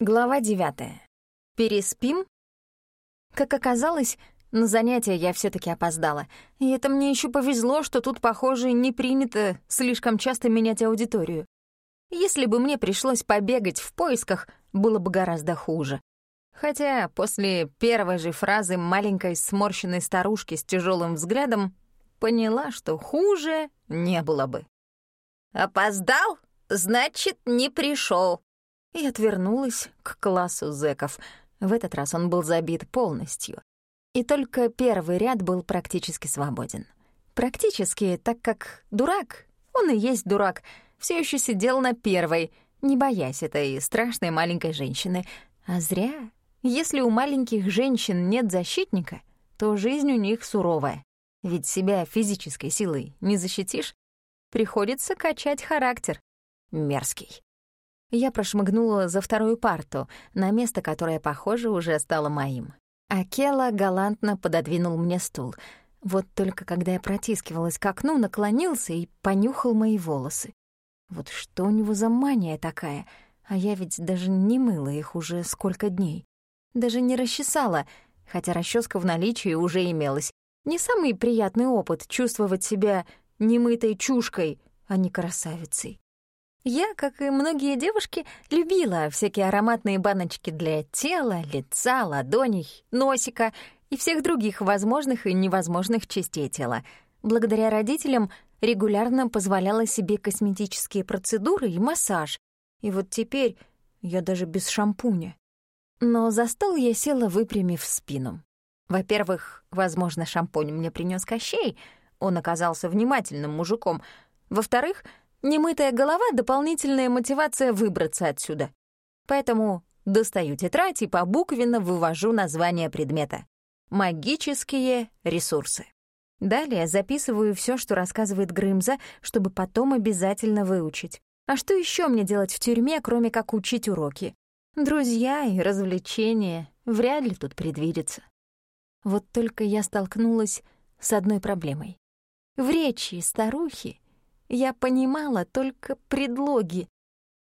Глава девятая. Переспим? Как оказалось, на занятия я все таки опоздала. И это мне еще повезло, что тут, похоже, не принято слишком часто менять аудиторию. Если бы мне пришлось побегать в поисках, было бы гораздо хуже. Хотя после первой же фразы маленькой сморщенной старушки с тяжелым взглядом поняла, что хуже не было бы. «Опоздал? Значит, не пришел и отвернулась к классу зэков. В этот раз он был забит полностью. И только первый ряд был практически свободен. Практически, так как дурак, он и есть дурак, все еще сидел на первой, не боясь этой страшной маленькой женщины. А зря. Если у маленьких женщин нет защитника, то жизнь у них суровая. Ведь себя физической силой не защитишь. Приходится качать характер. Мерзкий. Я прошмыгнула за вторую парту, на место, которое, похоже, уже стало моим. Акела галантно пододвинул мне стул. Вот только когда я протискивалась к окну, наклонился и понюхал мои волосы. Вот что у него за мания такая? А я ведь даже не мыла их уже сколько дней. Даже не расчесала, хотя расческа в наличии уже имелась. Не самый приятный опыт чувствовать себя немытой чушкой, а не красавицей. Я, как и многие девушки, любила всякие ароматные баночки для тела, лица, ладоней, носика и всех других возможных и невозможных частей тела. Благодаря родителям регулярно позволяла себе косметические процедуры и массаж. И вот теперь я даже без шампуня. Но за стол я села, выпрямив спину. Во-первых, возможно, шампунь мне принес Кощей, он оказался внимательным мужиком. Во-вторых, Немытая голова — дополнительная мотивация выбраться отсюда. Поэтому достаю тетрадь и побуквенно вывожу название предмета. Магические ресурсы. Далее записываю все, что рассказывает Грымза, чтобы потом обязательно выучить. А что еще мне делать в тюрьме, кроме как учить уроки? Друзья и развлечения вряд ли тут предвидятся. Вот только я столкнулась с одной проблемой. В речи старухи я понимала только предлоги.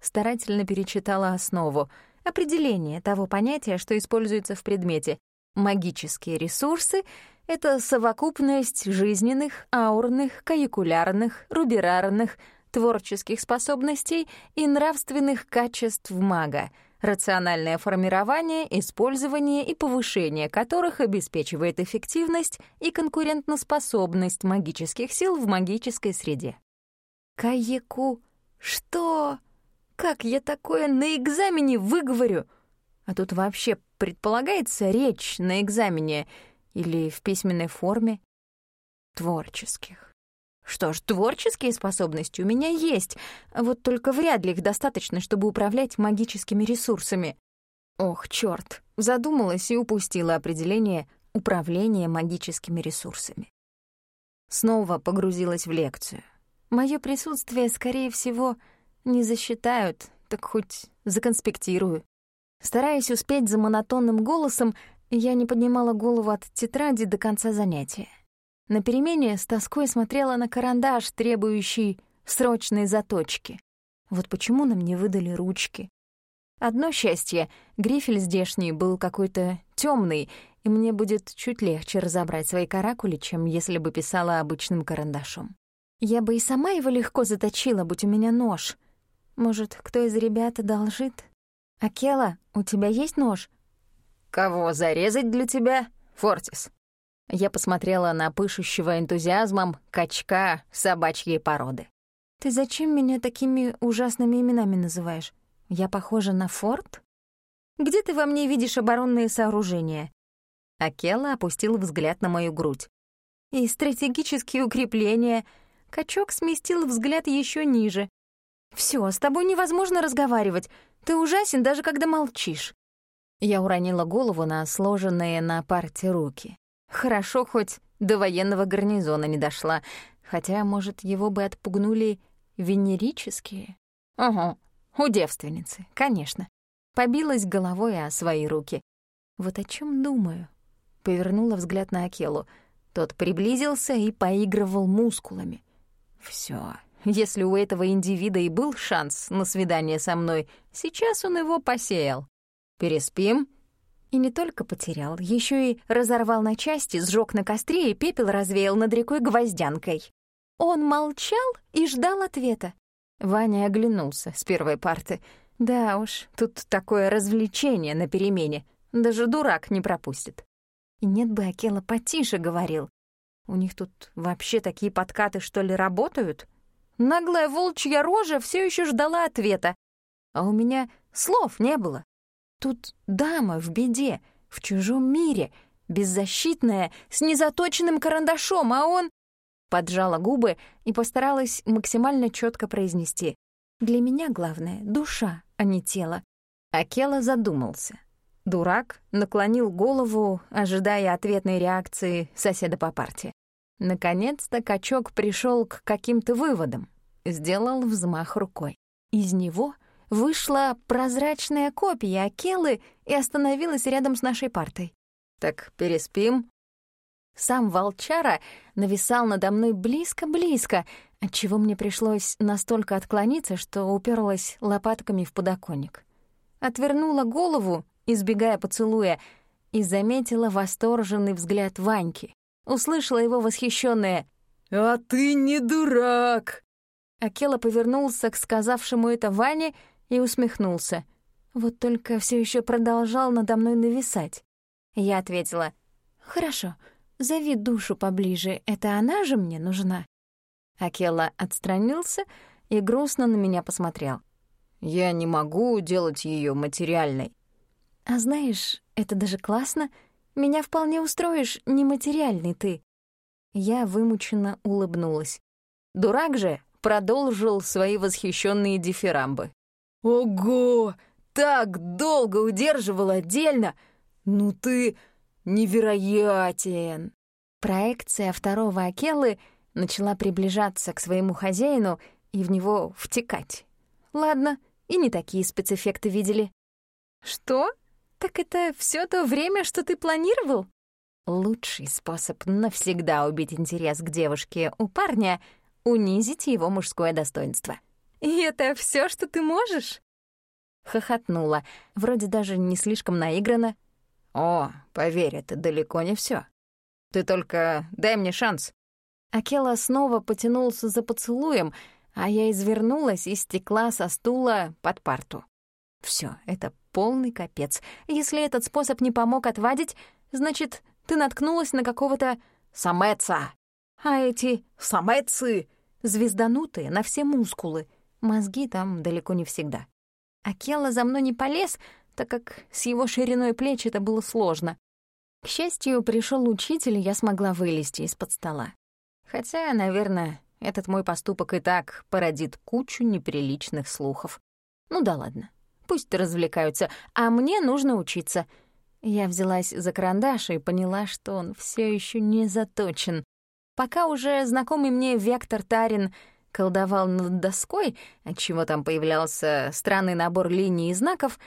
Старательно перечитала основу, определение того понятия, что используется в предмете. Магические ресурсы — это совокупность жизненных, аурных, каякулярных, руберарных, творческих способностей и нравственных качеств мага, рациональное формирование, использование и повышение которых обеспечивает эффективность и конкурентоспособность магических сил в магической среде. Каеку? Что? Как я такое на экзамене выговорю? А тут вообще предполагается речь на экзамене или в письменной форме? Творческих. Что ж, творческие способности у меня есть, вот только вряд ли их достаточно, чтобы управлять магическими ресурсами. Ох, чёрт, задумалась и упустила определение управления магическими ресурсами. Снова погрузилась в лекцию. Мое присутствие, скорее всего, не засчитают, так хоть законспектирую. Стараясь успеть за монотонным голосом, я не поднимала голову от тетради до конца занятия. На перемене с тоской смотрела на карандаш, требующий срочной заточки. Вот почему нам не выдали ручки. Одно счастье, грифель здешний был какой-то темный, и мне будет чуть легче разобрать свои каракули, чем если бы писала обычным карандашом. Я бы и сама его легко заточила, будь у меня нож. Может, кто из ребят одолжит? Акела, у тебя есть нож? Кого зарезать для тебя, Фортис? Я посмотрела на пышущего энтузиазмом качка собачьей породы. Ты зачем меня такими ужасными именами называешь? Я похожа на форт? Где ты во мне видишь оборонные сооружения? Акела опустил взгляд на мою грудь. И стратегические укрепления — Качок сместил взгляд еще ниже. Все, с тобой невозможно разговаривать. Ты ужасен, даже когда молчишь». Я уронила голову на сложенные на парте руки. Хорошо, хоть до военного гарнизона не дошла, хотя, может, его бы отпугнули венерические. Ого, у девственницы, конечно. Побилась головой о свои руки. Вот о чем думаю. Повернула взгляд на Акелу. Тот приблизился и поигрывал мускулами. Все. Если у этого индивида и был шанс на свидание со мной, сейчас он его посеял. переспим?» И не только потерял, еще и разорвал на части, сжег на костре и пепел развеял над рекой гвоздянкой. Он молчал и ждал ответа. Ваня оглянулся с первой парты. Да уж, тут такое развлечение на перемене. Даже дурак не пропустит. И нет бы Акела потише говорил. У них тут вообще такие подкаты, что ли, работают? Наглая волчья рожа все еще ждала ответа. А у меня слов не было. Тут дама в беде, в чужом мире, беззащитная, с незаточенным карандашом, а он... Поджала губы и постаралась максимально четко произнести. Для меня главное — душа, а не тело. Акела задумался. Дурак наклонил голову, ожидая ответной реакции соседа по парте. Наконец-то качок пришел к каким-то выводам. Сделал взмах рукой. Из него вышла прозрачная копия Акелы и остановилась рядом с нашей партой. «Так переспим?» Сам волчара нависал надо мной близко-близко, отчего мне пришлось настолько отклониться, что уперлась лопатками в подоконник. Отвернула голову, избегая поцелуя, и заметила восторженный взгляд Ваньки. Услышала его восхищенное «А ты не дурак!» Акела повернулся к сказавшему это Ване — и усмехнулся. Вот только все еще продолжал надо мной нависать. Я ответила, «Хорошо, зови душу поближе, это она же мне нужна». Акела отстранился и грустно на меня посмотрел. «Я не могу делать ее материальной». «А знаешь, это даже классно. Меня вполне устроишь нематериальный ты». Я вымученно улыбнулась. Дурак же продолжил свои восхищенные дифирамбы. «Ого! Так долго удерживал отдельно! Ну ты невероятен!» Проекция второго Акелы начала приближаться к своему хозяину и в него втекать. Ладно, и не такие спецэффекты видели. «Что? Так это все то время, что ты планировал?» Лучший способ навсегда убить интерес к девушке у парня — унизить его мужское достоинство. «И это все, что ты можешь?» Хохотнула, вроде даже не слишком наигранно. «О, поверь, это далеко не все. Ты только дай мне шанс». Акела снова потянулся за поцелуем, а я извернулась и стекла со стула под парту. Все, это полный капец. Если этот способ не помог отвадить, значит, ты наткнулась на какого-то самеца. А эти самецы звезданутые на все мускулы — Мозги там далеко не всегда. Акела за мной не полез, так как с его шириной плеч это было сложно. К счастью, пришел учитель, и я смогла вылезти из-под стола. Хотя, наверное, этот мой поступок и так породит кучу неприличных слухов. Ну да ладно, пусть развлекаются, а мне нужно учиться. Я взялась за карандаш и поняла, что он все еще не заточен. Пока уже знакомый мне Вектор Тарин колдовал над доской, отчего там появлялся странный набор линий и знаков,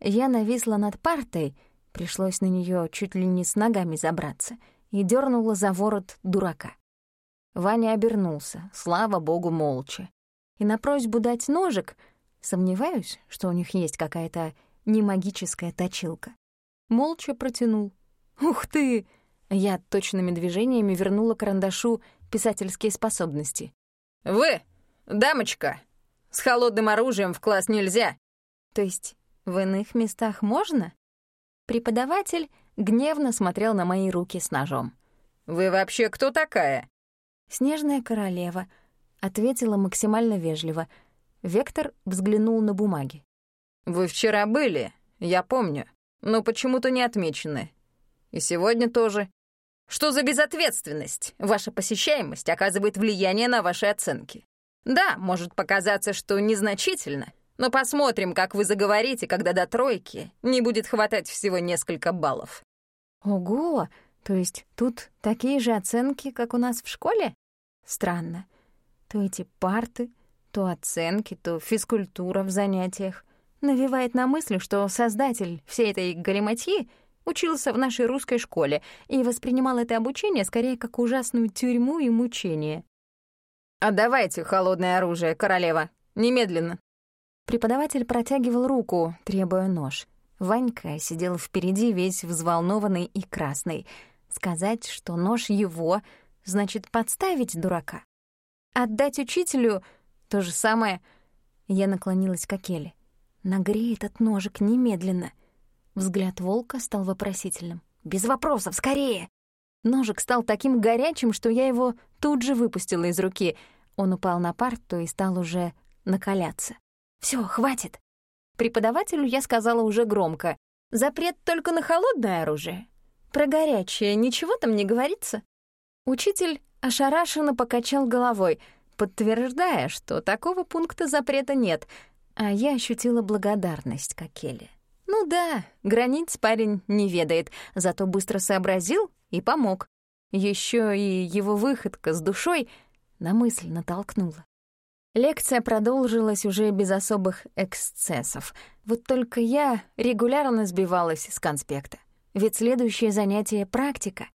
я нависла над партой, пришлось на нее чуть ли не с ногами забраться, и дернула за ворот дурака. Ваня обернулся, слава богу, молча. И на просьбу дать ножик, сомневаюсь, что у них есть какая-то немагическая точилка, молча протянул. «Ух ты!» Я точными движениями вернула карандашу писательские способности. «Вы, дамочка, с холодным оружием в класс нельзя». «То есть в иных местах можно?» Преподаватель гневно смотрел на мои руки с ножом. «Вы вообще кто такая?» «Снежная королева», — ответила максимально вежливо. Вектор взглянул на бумаги. «Вы вчера были, я помню, но почему-то не отмечены. И сегодня тоже. Что за безответственность? Ваша посещаемость оказывает влияние на ваши оценки. Да, может показаться, что незначительно, но посмотрим, как вы заговорите, когда до тройки не будет хватать всего несколько баллов. Ого, то есть тут такие же оценки, как у нас в школе? Странно. То эти парты, то оценки, то физкультура в занятиях. Навевает на мысль, что создатель всей этой галиматьи — учился в нашей русской школе и воспринимал это обучение скорее как ужасную тюрьму и мучение. «Отдавайте холодное оружие, королева, немедленно». Преподаватель протягивал руку, требуя нож. Ванька сидел впереди весь взволнованный и красный. Сказать, что нож его, значит подставить дурака. Отдать учителю — то же самое. Я наклонилась к Акеле. «Нагрей этот ножик немедленно». Взгляд волка стал вопросительным. «Без вопросов, скорее!» Ножик стал таким горячим, что я его тут же выпустила из руки. Он упал на парту и стал уже накаляться. Все, хватит!» Преподавателю я сказала уже громко. «Запрет только на холодное оружие. Про горячее ничего там не говорится?» Учитель ошарашенно покачал головой, подтверждая, что такого пункта запрета нет, а я ощутила благодарность Кокеле. Ну да, границ парень не ведает, зато быстро сообразил и помог. Еще и его выходка с душой на мысль натолкнула. Лекция продолжилась уже без особых эксцессов. Вот только я регулярно сбивалась с конспекта. Ведь следующее занятие — практика.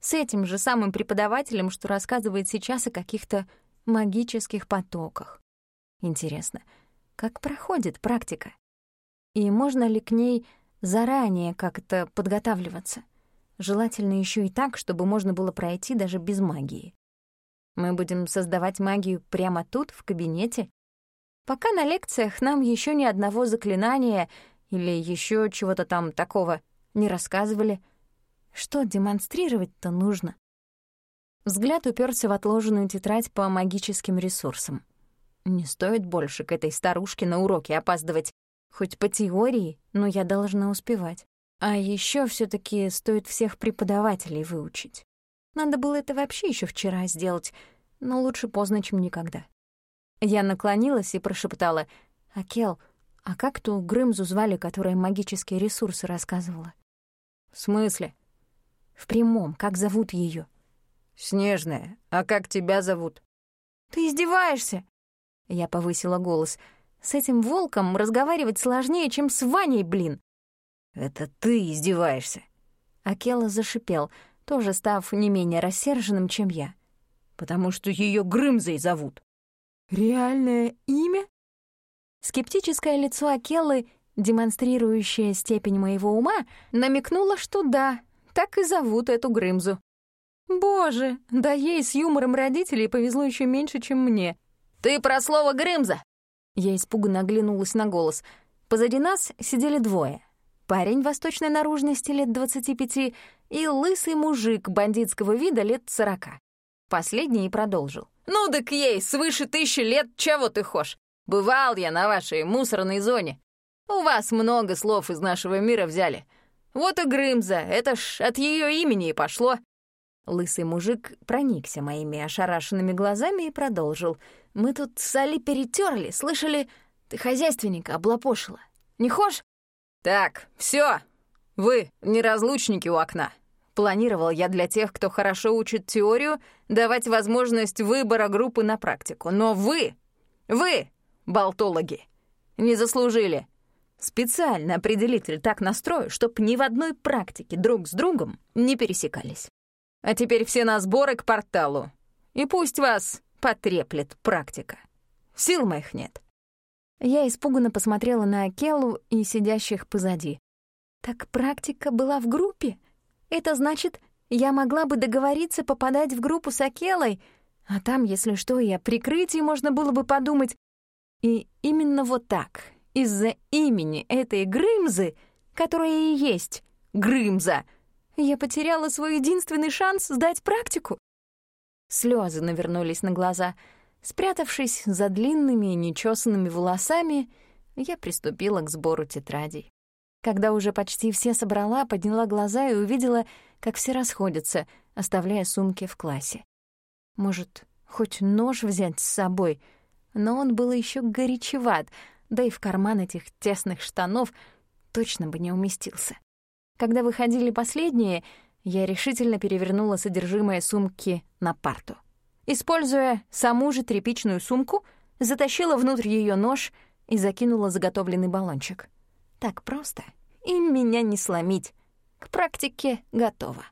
С этим же самым преподавателем, что рассказывает сейчас о каких-то магических потоках. Интересно, как проходит практика? И можно ли к ней заранее как-то подготавливаться? Желательно еще и так, чтобы можно было пройти даже без магии. Мы будем создавать магию прямо тут, в кабинете? Пока на лекциях нам еще ни одного заклинания или еще чего-то там такого не рассказывали. Что демонстрировать-то нужно? Взгляд уперся в отложенную тетрадь по магическим ресурсам. Не стоит больше к этой старушке на уроке опаздывать. Хоть по теории, но я должна успевать. А еще все таки стоит всех преподавателей выучить. Надо было это вообще еще вчера сделать, но лучше поздно, чем никогда. Я наклонилась и прошептала, «Акел, а как ту Грымзу звали, которая магические ресурсы рассказывала?» «В смысле?» «В прямом, как зовут ее? «Снежная, а как тебя зовут?» «Ты издеваешься?» Я повысила голос. «С этим волком разговаривать сложнее, чем с Ваней, блин!» «Это ты издеваешься!» Акела зашипел — тоже став не менее рассерженным, чем я. «Потому что ее Грымзой зовут». «Реальное имя?» Скептическое лицо Акеллы, демонстрирующее степень моего ума, намекнуло, что да, так и зовут эту Грымзу. Боже, да ей с юмором родителей повезло еще меньше, чем мне. «Ты про слово Грымза!» Я испуганно оглянулась на голос. Позади нас сидели двое. Парень восточной наружности лет двадцати пяти и лысый мужик бандитского вида лет сорока. Последний и продолжил. «Ну да к ей, свыше тысячи лет, чего ты хошь? Бывал я на вашей мусорной зоне. У вас много слов из нашего мира взяли. Вот и Грымза, это ж от ее имени и пошло». Лысый мужик проникся моими ошарашенными глазами и продолжил. «Мы тут соли перетерли, слышали? Ты хозяйственника облапошила. Не хошь?» «Так, все, вы неразлучники у окна. Планировал я для тех, кто хорошо учит теорию, давать возможность выбора группы на практику. Но вы, вы, болтологи, не заслужили. Специально определитель так настрою, чтоб ни в одной практике друг с другом не пересекались. А теперь все на сборы к порталу. И пусть вас потреплет практика. Сил моих нет. Я испуганно посмотрела на Акелу и сидящих позади. Так практика была в группе? Это значит, я могла бы договориться попадать в группу с Акелой, а там, если что, и о прикрытии можно было бы подумать. И именно вот так, из-за имени этой Грымзы, которая и есть Грымза, я потеряла свой единственный шанс сдать практику. Слезы навернулись на глаза. Спрятавшись за длинными нечесанными волосами, я приступила к сбору тетрадей. Когда уже почти все собрала, подняла глаза и увидела, как все расходятся, оставляя сумки в классе. Может, хоть нож взять с собой, но он был еще горячеват, да и в карман этих тесных штанов точно бы не уместился. Когда выходили последние, я решительно перевернула содержимое сумки на парту. Используя саму же тряпичную сумку, затащила внутрь ее нож и закинула заготовленный баллончик. Так просто. И меня не сломить. К практике готово.